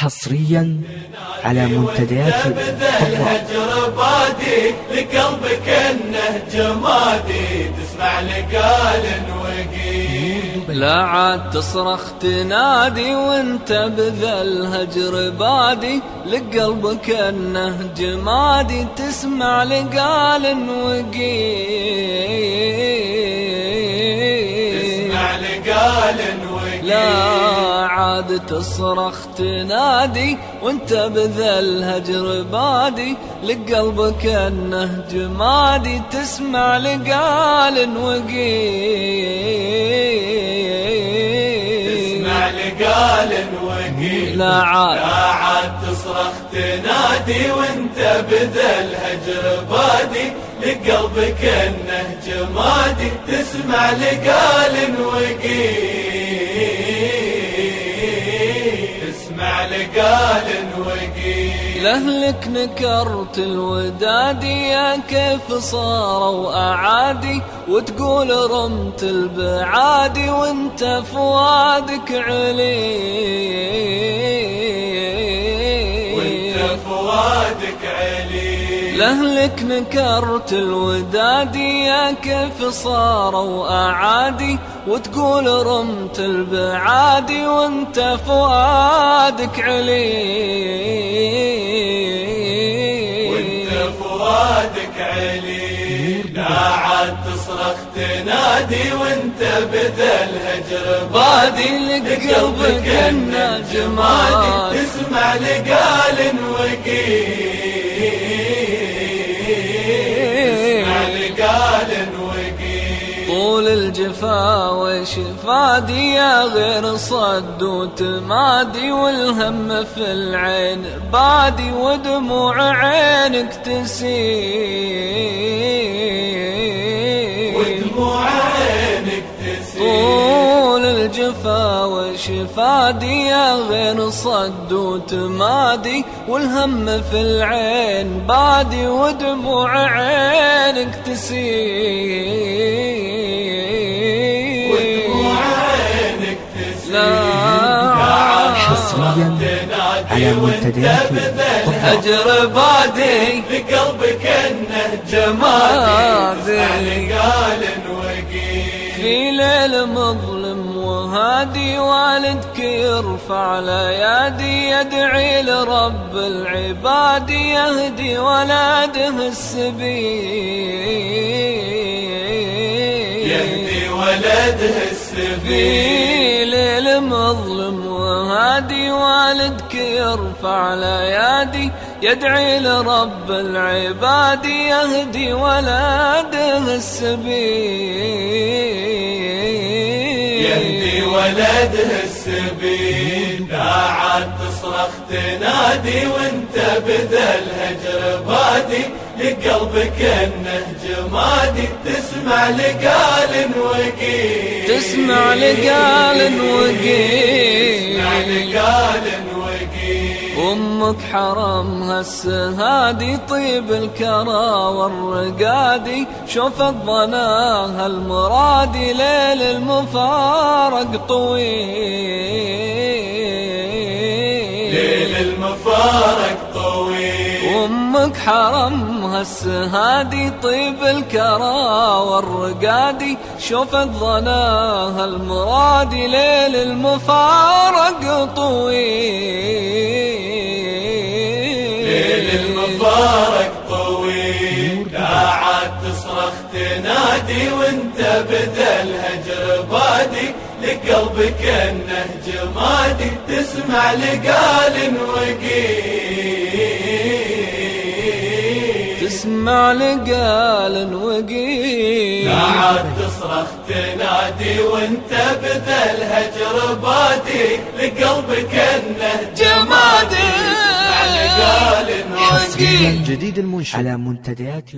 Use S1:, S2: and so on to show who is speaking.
S1: حصريا على منتديات
S2: الهجر بادي لقلبك انه جمادي تسمع لقال وقيل
S3: لا عاد تصرخ تنادي وانت بذا الهجر بادي لقلبك أنه جمادي تسمع لقال وقيل.
S2: تسمع لقال وقيل
S3: لا عاد تصرخ تنادي وانت بذا الهجر بادي لقلبك انه جمادي تسمع لقال وقيل.
S2: تسمع لقال وقيل.
S3: لا عاد.
S2: لا عاد تصرخ تنادي وانت بذا الهجر بادي لقلبك انه جمادي تسمع لقال وقيل. قال وقيل
S3: لأهلك نكرت الوداد يا كيف صاروا أعادي وتقول رمت البعادي وانت فوادك
S2: عليل فؤادك علي.
S3: لأهلك نكرت الوداد يا كيف صاروا أعادي وتقول رمت البعادي وانت فؤادك علي.
S2: وانت فؤادك علي. تصرخ تنادي وانت بذل هجر
S3: بادي لك
S2: قلبك
S3: الناجمادي
S2: تسمع لقال وقيل
S3: طول الجفا وشفا يا غير صد وتمادي والهم في العين بادي ودموع عينك تسيل
S2: ودموع عينك تسيل
S3: يا غير صد وتمادي والهم في العين بادي ودموع عينك تسيل الاسلام
S1: حصريا على منتديات
S3: الهجر بادي
S2: بقلبك انه
S3: جمادي
S2: قال وقيل
S3: في ليل مظلم وهادي والدك يرفع ليادي يدعي لرب العباد يهدي ولاده السبيل
S2: يهدي ولاده السبيل
S3: مظلم وهادي والدك يرفع ليادي يدعي لرب العباد يهدي ولاده السبيل.
S2: يهدي ولاده السبيل. داعات تصرخ تنادي وانت بذا الهجر بادي. لقلبك انه جمادي تسمع لقال وقيل
S3: تسمع لقال وقيل
S2: تسمع لقال وقيل
S3: أمك حرمها السهادي طيب الكرى والرقادي شوف ضناها المرادي ليل المفارق طويل
S2: ليل المفارق
S3: أمك حرم السهادي طيب الكرى والرقادي شوف ظناها المرادي ليل المفارق طويل.
S2: ليل المفارق طويل داعات تصرخ تنادي وانت بدل هجر بادي لقلبك النهج مادي تسمع لقال وقيل.
S3: اسمع لقال وقيل
S2: لا عاد تصرخ تنادي وانت بذل هجر بادي لقلبك انه
S3: جمادي
S2: اسمع لقال وقيل
S1: جديد المنشد. على منتديات